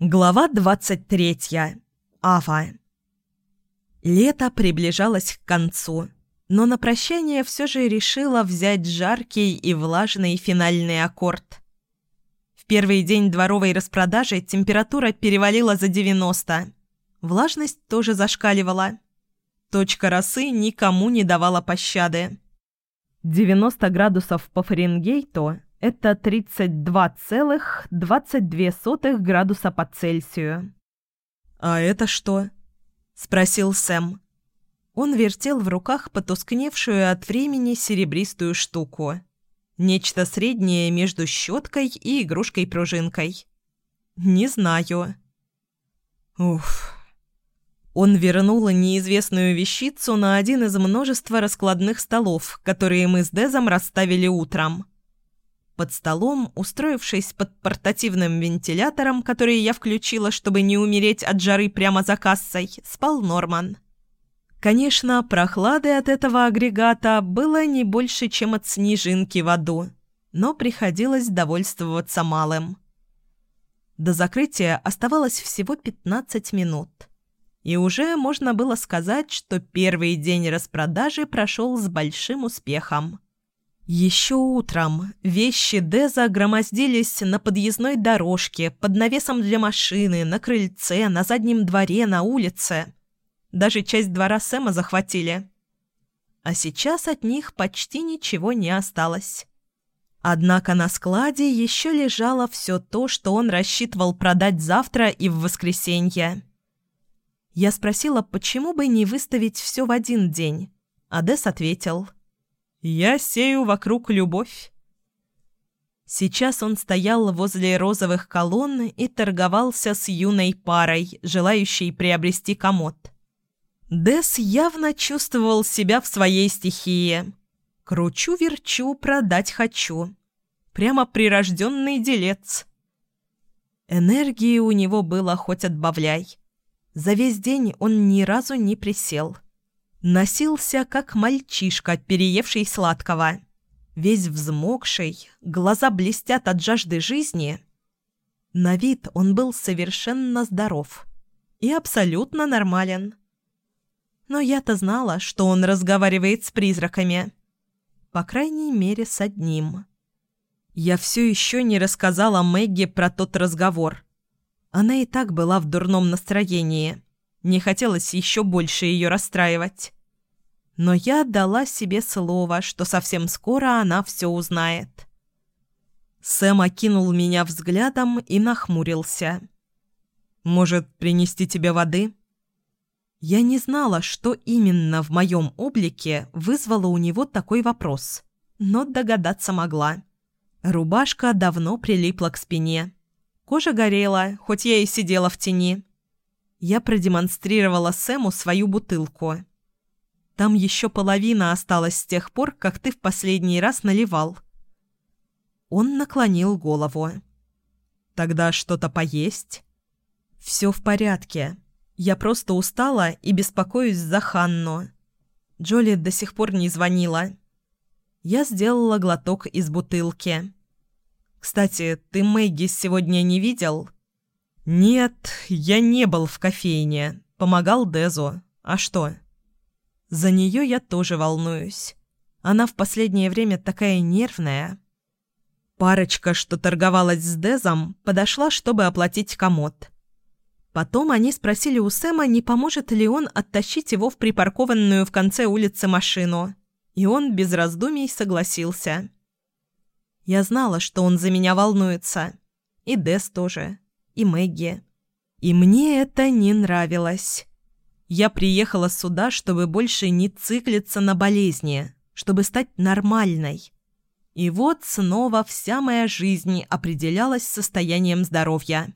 Глава 23. Ава. Лето приближалось к концу, но на прощание все же решила взять жаркий и влажный финальный аккорд. В первый день дворовой распродажи температура перевалила за 90. Влажность тоже зашкаливала. Точка росы никому не давала пощады. 90 градусов по Фаренгейту это 32,22 градуса по Цельсию. «А это что?» – спросил Сэм. Он вертел в руках потускневшую от времени серебристую штуку. Нечто среднее между щеткой и игрушкой-пружинкой. «Не знаю». Уф. Он вернул неизвестную вещицу на один из множества раскладных столов, которые мы с Дезом расставили утром. Под столом, устроившись под портативным вентилятором, который я включила, чтобы не умереть от жары прямо за кассой, спал Норман. Конечно, прохлады от этого агрегата было не больше, чем от снежинки в аду, но приходилось довольствоваться малым. До закрытия оставалось всего 15 минут. И уже можно было сказать, что первый день распродажи прошел с большим успехом. Еще утром вещи Деза громоздились на подъездной дорожке, под навесом для машины, на крыльце, на заднем дворе, на улице. Даже часть двора Сэма захватили. А сейчас от них почти ничего не осталось. Однако на складе еще лежало все то, что он рассчитывал продать завтра и в воскресенье. Я спросила, почему бы не выставить все в один день, а Дес ответил – я сею вокруг любовь. Сейчас он стоял возле розовых колонн и торговался с юной парой, желающей приобрести комод. Дес явно чувствовал себя в своей стихии. Кручу-верчу, продать хочу. Прямо прирожденный делец. Энергии у него было хоть отбавляй. За весь день он ни разу не присел. — Носился, как мальчишка, переевший сладкого. Весь взмокший, глаза блестят от жажды жизни. На вид он был совершенно здоров и абсолютно нормален. Но я-то знала, что он разговаривает с призраками. По крайней мере, с одним. Я все еще не рассказала Мэгги про тот разговор. Она и так была в дурном настроении. Не хотелось еще больше ее расстраивать. Но я дала себе слово, что совсем скоро она все узнает. Сэм окинул меня взглядом и нахмурился. «Может, принести тебе воды?» Я не знала, что именно в моем облике вызвало у него такой вопрос, но догадаться могла. Рубашка давно прилипла к спине. Кожа горела, хоть я и сидела в тени. Я продемонстрировала Сэму свою бутылку. Там еще половина осталась с тех пор, как ты в последний раз наливал. Он наклонил голову. «Тогда что-то поесть?» «Все в порядке. Я просто устала и беспокоюсь за Ханну. Джоли до сих пор не звонила. Я сделала глоток из бутылки. Кстати, ты Мэгги сегодня не видел?» «Нет, я не был в кофейне. Помогал Дезу. А что?» «За нее я тоже волнуюсь. Она в последнее время такая нервная». Парочка, что торговалась с Дезом, подошла, чтобы оплатить комод. Потом они спросили у Сэма, не поможет ли он оттащить его в припаркованную в конце улицы машину. И он без раздумий согласился. Я знала, что он за меня волнуется. И Дез тоже и Мэгги. И мне это не нравилось. Я приехала сюда, чтобы больше не циклиться на болезни, чтобы стать нормальной. И вот снова вся моя жизнь определялась состоянием здоровья.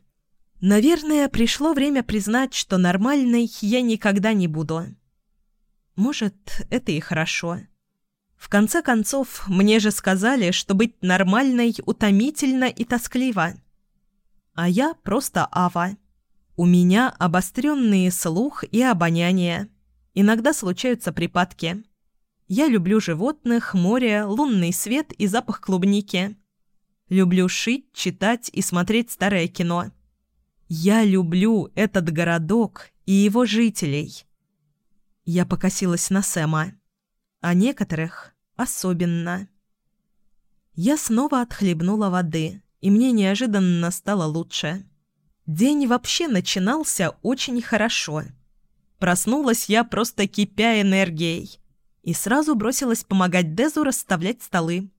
Наверное, пришло время признать, что нормальной я никогда не буду. Может, это и хорошо. В конце концов, мне же сказали, что быть нормальной утомительно и тоскливо а я просто Ава. У меня обостренные слух и обоняние. Иногда случаются припадки. Я люблю животных, море, лунный свет и запах клубники. Люблю шить, читать и смотреть старое кино. Я люблю этот городок и его жителей. Я покосилась на Сэма. А некоторых особенно. Я снова отхлебнула воды, и мне неожиданно стало лучше. День вообще начинался очень хорошо. Проснулась я просто кипя энергией и сразу бросилась помогать Дезу расставлять столы.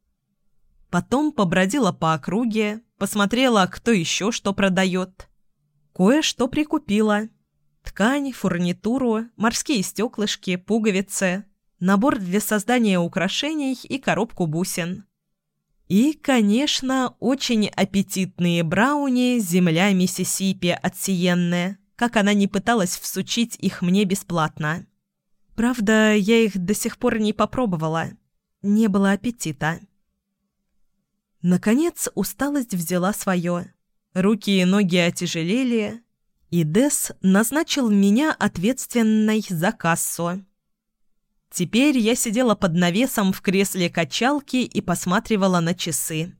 Потом побродила по округе, посмотрела, кто еще что продает. Кое-что прикупила. Ткань, фурнитуру, морские стеклышки, пуговицы, набор для создания украшений и коробку бусин. И, конечно, очень аппетитные брауни «Земля Миссисипи» от Сиенны, как она не пыталась всучить их мне бесплатно. Правда, я их до сих пор не попробовала. Не было аппетита. Наконец усталость взяла свое. Руки и ноги отяжелели, и Дес назначил меня ответственной за кассу. Теперь я сидела под навесом в кресле качалки и посматривала на часы.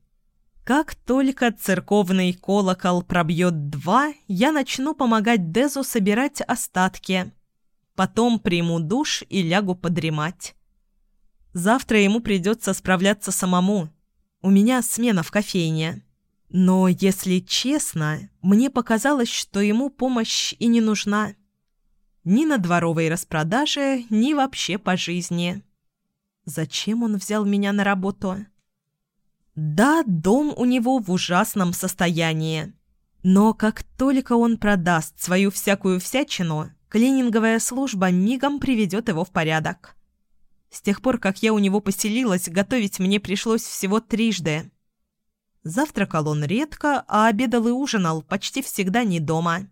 Как только церковный колокол пробьет два, я начну помогать Дезу собирать остатки. Потом приму душ и лягу подремать. Завтра ему придется справляться самому. У меня смена в кофейне. Но, если честно, мне показалось, что ему помощь и не нужна. Ни на дворовой распродаже, ни вообще по жизни. Зачем он взял меня на работу? Да, дом у него в ужасном состоянии. Но как только он продаст свою всякую всячину, клининговая служба мигом приведет его в порядок. С тех пор, как я у него поселилась, готовить мне пришлось всего трижды. Завтракал он редко, а обедал и ужинал почти всегда не дома.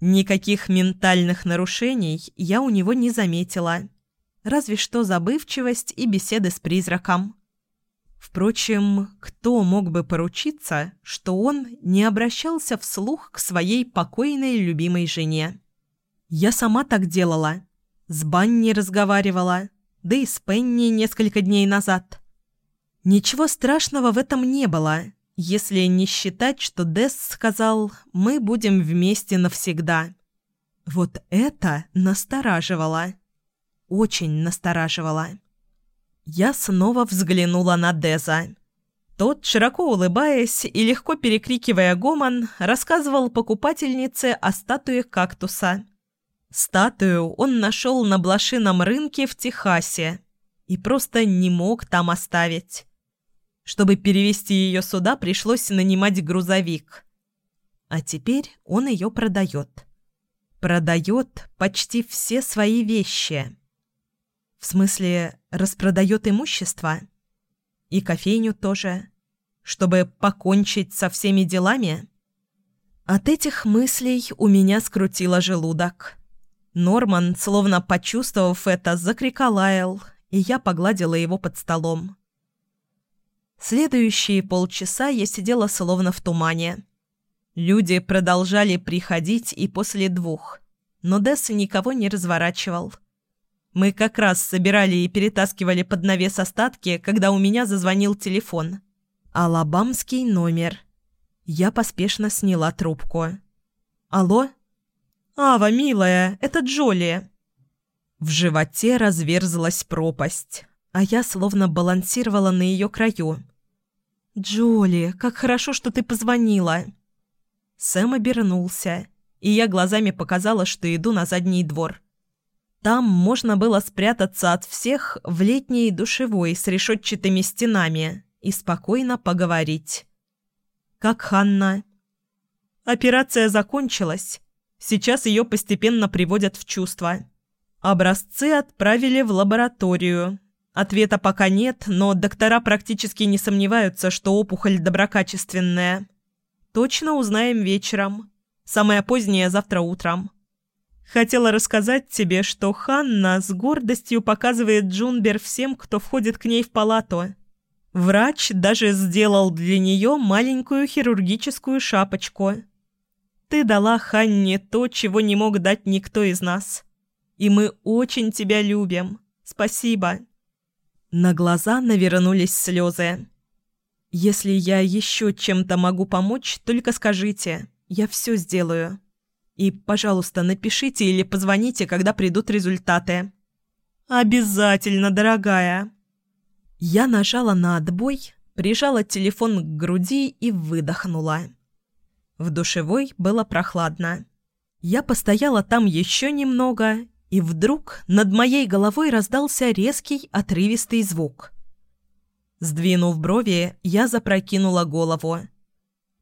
Никаких ментальных нарушений я у него не заметила. Разве что забывчивость и беседы с призраком. Впрочем, кто мог бы поручиться, что он не обращался вслух к своей покойной любимой жене? Я сама так делала. С Банни разговаривала, да и с Пенни несколько дней назад. Ничего страшного в этом не было, если не считать, что Десс сказал «мы будем вместе навсегда». Вот это настораживало. Очень настораживало. Я снова взглянула на Деза. Тот, широко улыбаясь и легко перекрикивая гомон, рассказывал покупательнице о статуе кактуса. Статую он нашел на блошином рынке в Техасе и просто не мог там оставить. Чтобы перевести ее сюда, пришлось нанимать грузовик. А теперь он ее продает. Продает почти все свои вещи. В смысле, распродает имущество? И кофейню тоже? Чтобы покончить со всеми делами? От этих мыслей у меня скрутило желудок. Норман, словно почувствовав это, закриколаял, и я погладила его под столом. Следующие полчаса я сидела словно в тумане. Люди продолжали приходить и после двух, но Десс никого не разворачивал. Мы как раз собирали и перетаскивали под навес остатки, когда у меня зазвонил телефон. Алабамский номер. Я поспешно сняла трубку. «Алло?» «Ава, милая, это Джоли!» В животе разверзлась пропасть а я словно балансировала на ее краю. «Джоли, как хорошо, что ты позвонила!» Сэм обернулся, и я глазами показала, что иду на задний двор. Там можно было спрятаться от всех в летней душевой с решетчатыми стенами и спокойно поговорить. «Как Ханна?» «Операция закончилась. Сейчас ее постепенно приводят в чувство. Образцы отправили в лабораторию, Ответа пока нет, но доктора практически не сомневаются, что опухоль доброкачественная. Точно узнаем вечером. Самое позднее завтра утром. Хотела рассказать тебе, что Ханна с гордостью показывает Джунбер всем, кто входит к ней в палату. Врач даже сделал для нее маленькую хирургическую шапочку. Ты дала Ханне то, чего не мог дать никто из нас. И мы очень тебя любим. Спасибо. На глаза навернулись слезы. «Если я еще чем-то могу помочь, только скажите. Я все сделаю. И, пожалуйста, напишите или позвоните, когда придут результаты. Обязательно, дорогая. Я нажала на отбой, прижала телефон к груди и выдохнула. В душевой было прохладно. Я постояла там еще немного, и вдруг над моей головой раздался резкий отрывистый звук. Сдвинув брови, я запрокинула голову.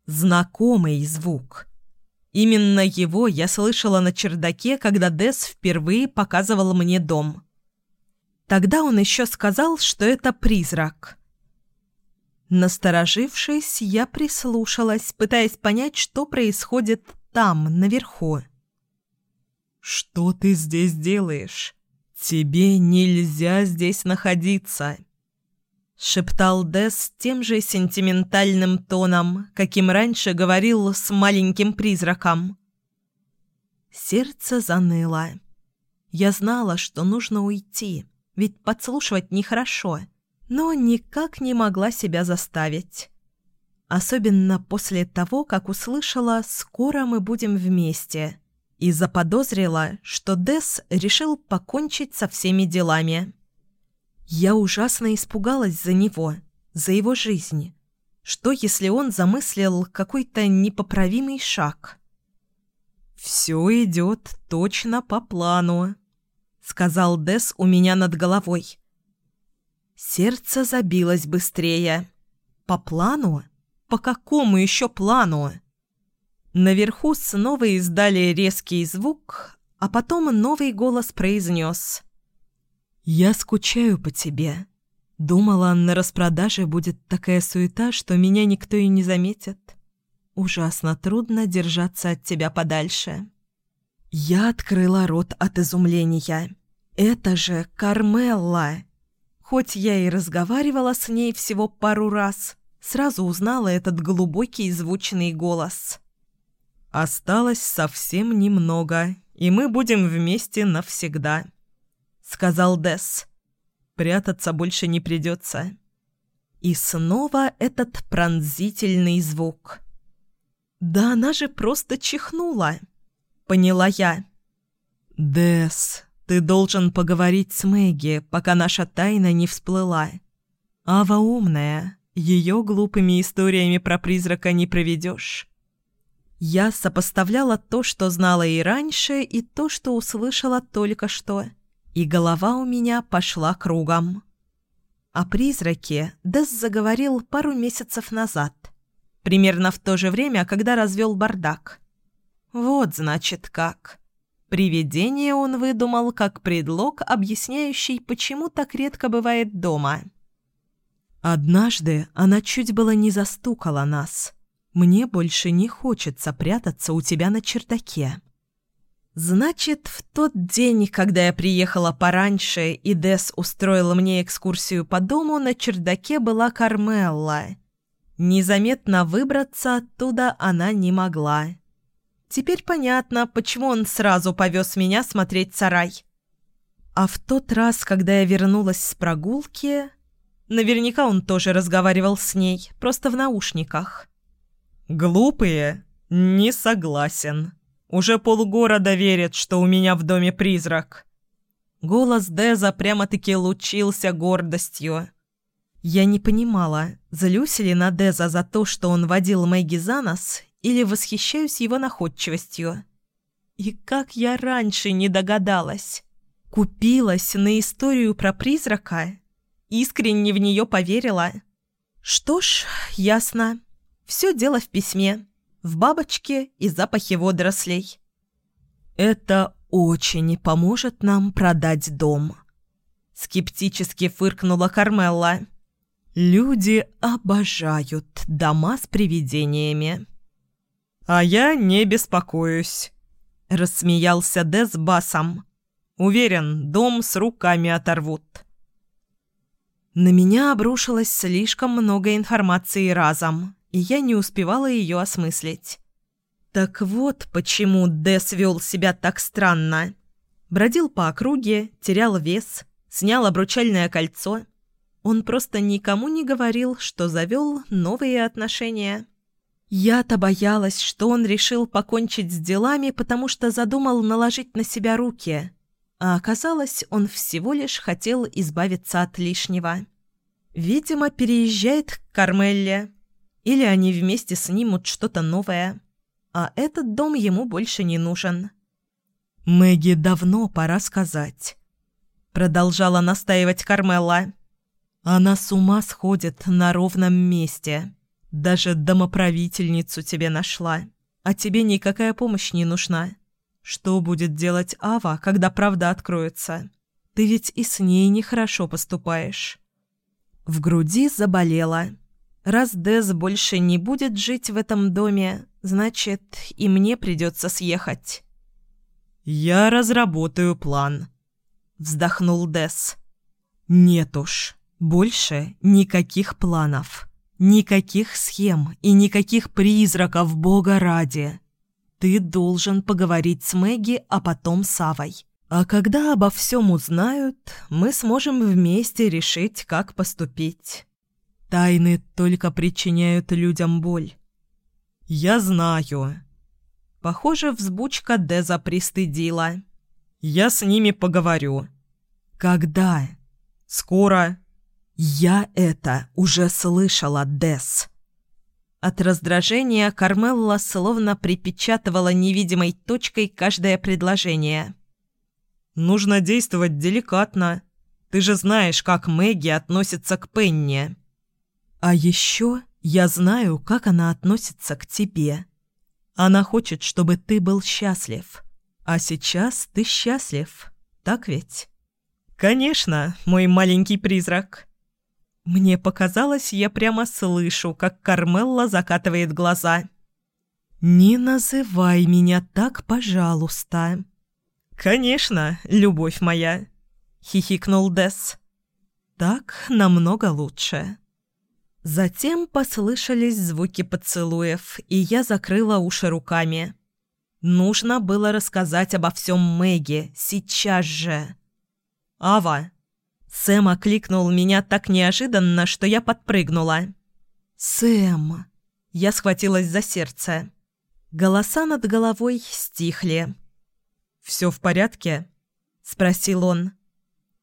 Знакомый звук. Именно его я слышала на чердаке, когда Дес впервые показывал мне дом. Тогда он еще сказал, что это призрак. Насторожившись, я прислушалась, пытаясь понять, что происходит там, наверху. «Что ты здесь делаешь? Тебе нельзя здесь находиться!» Шептал Дес тем же сентиментальным тоном, каким раньше говорил с маленьким призраком. Сердце заныло. Я знала, что нужно уйти, ведь подслушивать нехорошо, но никак не могла себя заставить. Особенно после того, как услышала «скоро мы будем вместе» и заподозрила, что Дес решил покончить со всеми делами. Я ужасно испугалась за него, за его жизнь. Что, если он замыслил какой-то непоправимый шаг? «Все идет точно по плану», — сказал Дес у меня над головой. Сердце забилось быстрее. «По плану? По какому еще плану?» Наверху снова издали резкий звук, а потом новый голос произнес — «Я скучаю по тебе. Думала, на распродаже будет такая суета, что меня никто и не заметит. Ужасно трудно держаться от тебя подальше». Я открыла рот от изумления. «Это же Кармелла!» Хоть я и разговаривала с ней всего пару раз, сразу узнала этот глубокий звучный голос. «Осталось совсем немного, и мы будем вместе навсегда», сказал Дес. «Прятаться больше не придется». И снова этот пронзительный звук. «Да она же просто чихнула!» — поняла я. «Дес, ты должен поговорить с Мэгги, пока наша тайна не всплыла. Ава умная, ее глупыми историями про призрака не проведешь». Я сопоставляла то, что знала и раньше, и то, что услышала только что — и голова у меня пошла кругом. О призраке Дес заговорил пару месяцев назад, примерно в то же время, когда развел бардак. Вот, значит, как. Привидение он выдумал как предлог, объясняющий, почему так редко бывает дома. Однажды она чуть было не застукала нас. Мне больше не хочется прятаться у тебя на чердаке. Значит, в тот день, когда я приехала пораньше, и Дес устроила мне экскурсию по дому, на чердаке была Кармелла. Незаметно выбраться оттуда она не могла. Теперь понятно, почему он сразу повез меня смотреть сарай. А в тот раз, когда я вернулась с прогулки, наверняка он тоже разговаривал с ней, просто в наушниках. «Глупые? Не согласен», уже полгорода верит, что у меня в доме призрак». Голос Деза прямо-таки лучился гордостью. Я не понимала, злюсь ли на Деза за то, что он водил Мэгги за нос, или восхищаюсь его находчивостью. И как я раньше не догадалась. Купилась на историю про призрака, искренне в нее поверила. Что ж, ясно. Все дело в письме в бабочке и запахе водорослей. «Это очень поможет нам продать дом», — скептически фыркнула Кармелла. «Люди обожают дома с привидениями». «А я не беспокоюсь», — рассмеялся Дез басом. «Уверен, дом с руками оторвут». На меня обрушилось слишком много информации разом, и я не успевала ее осмыслить. Так вот, почему Дэс вел себя так странно. Бродил по округе, терял вес, снял обручальное кольцо. Он просто никому не говорил, что завел новые отношения. Я-то боялась, что он решил покончить с делами, потому что задумал наложить на себя руки, а оказалось, он всего лишь хотел избавиться от лишнего. Видимо, переезжает к Кармелле, или они вместе снимут что-то новое, а этот дом ему больше не нужен. «Мэгги давно пора сказать», — продолжала настаивать Кармелла. «Она с ума сходит на ровном месте. Даже домоправительницу тебе нашла, а тебе никакая помощь не нужна. Что будет делать Ава, когда правда откроется? Ты ведь и с ней нехорошо поступаешь». В груди заболела. Раз Дез больше не будет жить в этом доме, значит, и мне придется съехать. «Я разработаю план», — вздохнул Дес. «Нет уж, больше никаких планов, никаких схем и никаких призраков Бога ради. Ты должен поговорить с Мэгги, а потом с Авой. А когда обо всем узнают, мы сможем вместе решить, как поступить. Тайны только причиняют людям боль». «Я знаю», Похоже, взбучка Деза пристыдила. «Я с ними поговорю». «Когда?» «Скоро». «Я это уже слышала, Дез». От раздражения Кармелла словно припечатывала невидимой точкой каждое предложение. «Нужно действовать деликатно. Ты же знаешь, как Мэгги относится к Пенни». «А еще я знаю, как она относится к тебе». Она хочет, чтобы ты был счастлив. А сейчас ты счастлив, так ведь? Конечно, мой маленький призрак. Мне показалось, я прямо слышу, как Кармелла закатывает глаза. «Не называй меня так, пожалуйста». «Конечно, любовь моя», — хихикнул Десс. «Так намного лучше». Затем послышались звуки поцелуев, и я закрыла уши руками. Нужно было рассказать обо всем Мэгги, сейчас же. «Ава!» Сэм окликнул меня так неожиданно, что я подпрыгнула. «Сэм!» Я схватилась за сердце. Голоса над головой стихли. «Все в порядке?» — спросил он.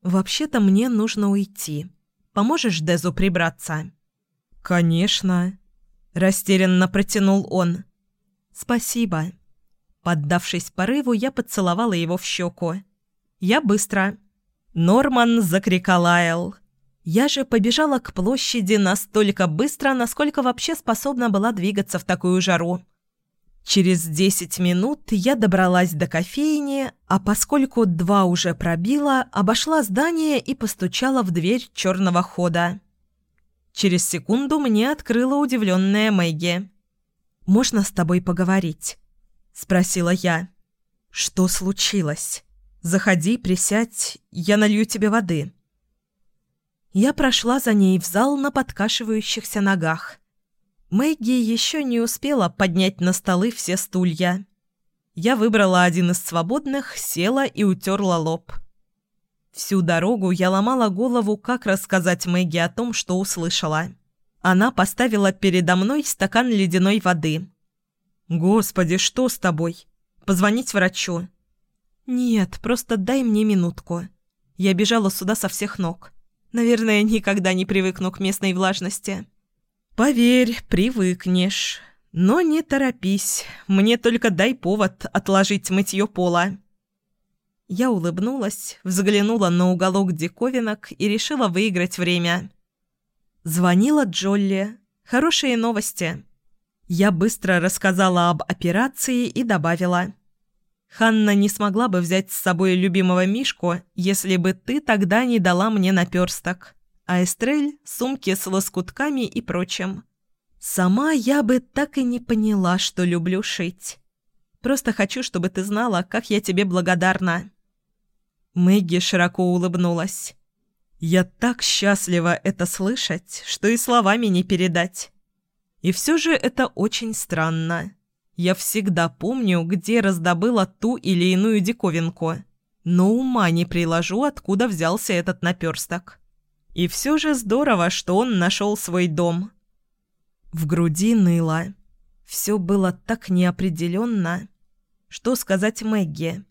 «Вообще-то мне нужно уйти. Поможешь Дезу прибраться?» «Конечно», — растерянно протянул он. «Спасибо». Поддавшись порыву, я поцеловала его в щеку. «Я быстро». Норман закрикал Айл. Я же побежала к площади настолько быстро, насколько вообще способна была двигаться в такую жару. Через десять минут я добралась до кофейни, а поскольку два уже пробила, обошла здание и постучала в дверь черного хода. Через секунду мне открыла удивленная Мэгги. «Можно с тобой поговорить?» – спросила я. «Что случилось? Заходи, присядь, я налью тебе воды». Я прошла за ней в зал на подкашивающихся ногах. Мэгги еще не успела поднять на столы все стулья. Я выбрала один из свободных, села и утерла лоб. Всю дорогу я ломала голову, как рассказать Мэгги о том, что услышала. Она поставила передо мной стакан ледяной воды. «Господи, что с тобой? Позвонить врачу?» «Нет, просто дай мне минутку. Я бежала сюда со всех ног. Наверное, никогда не привыкну к местной влажности». «Поверь, привыкнешь. Но не торопись. Мне только дай повод отложить мытье пола». Я улыбнулась, взглянула на уголок диковинок и решила выиграть время. Звонила Джолли. Хорошие новости. Я быстро рассказала об операции и добавила. «Ханна не смогла бы взять с собой любимого Мишку, если бы ты тогда не дала мне наперсток, а Эстрель – сумки с лоскутками и прочим. Сама я бы так и не поняла, что люблю шить. Просто хочу, чтобы ты знала, как я тебе благодарна». Мэгги широко улыбнулась. «Я так счастлива это слышать, что и словами не передать. И все же это очень странно. Я всегда помню, где раздобыла ту или иную диковинку, но ума не приложу, откуда взялся этот наперсток. И все же здорово, что он нашел свой дом». В груди ныло. Все было так неопределенно. Что сказать Мэгги?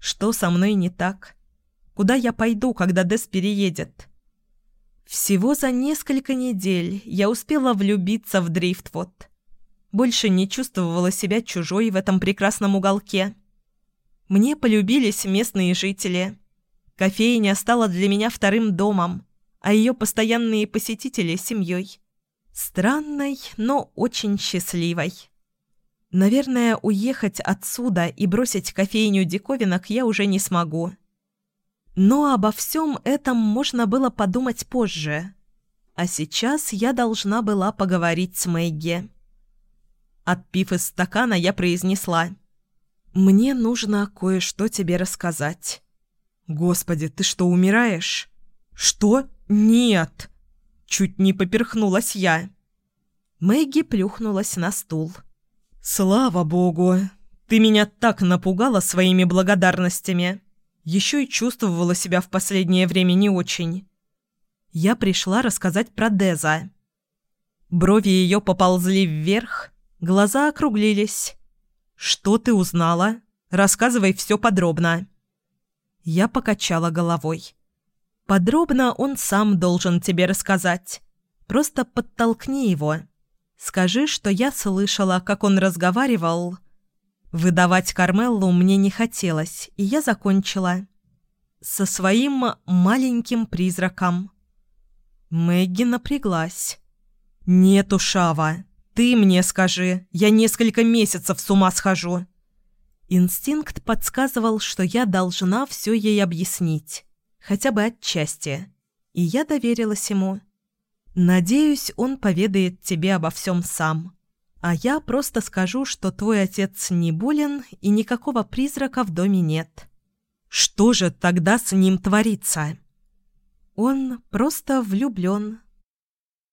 Что со мной не так? Куда я пойду, когда Дес переедет? Всего за несколько недель я успела влюбиться в Дрифтвуд. Больше не чувствовала себя чужой в этом прекрасном уголке. Мне полюбились местные жители. Кофейня стала для меня вторым домом, а ее постоянные посетители – семьей. Странной, но очень счастливой. Наверное, уехать отсюда и бросить кофейню диковинок я уже не смогу. Но обо всем этом можно было подумать позже. А сейчас я должна была поговорить с Мэгги. Отпив из стакана, я произнесла. «Мне нужно кое-что тебе рассказать». «Господи, ты что, умираешь?» «Что? Нет!» Чуть не поперхнулась я. Мэгги плюхнулась на стул. «Слава богу! Ты меня так напугала своими благодарностями. Еще и чувствовала себя в последнее время не очень. Я пришла рассказать про Деза. Брови ее поползли вверх, глаза округлились. «Что ты узнала? Рассказывай все подробно». Я покачала головой. «Подробно он сам должен тебе рассказать. Просто подтолкни его». Скажи, что я слышала, как он разговаривал. Выдавать Кармеллу мне не хотелось, и я закончила. Со своим маленьким призраком. Мэгги напряглась. «Нету, Шава. Ты мне скажи. Я несколько месяцев с ума схожу». Инстинкт подсказывал, что я должна все ей объяснить. Хотя бы отчасти. И я доверилась ему. Надеюсь, он поведает тебе обо всем сам. А я просто скажу, что твой отец не болен и никакого призрака в доме нет. Что же тогда с ним творится? Он просто влюблен,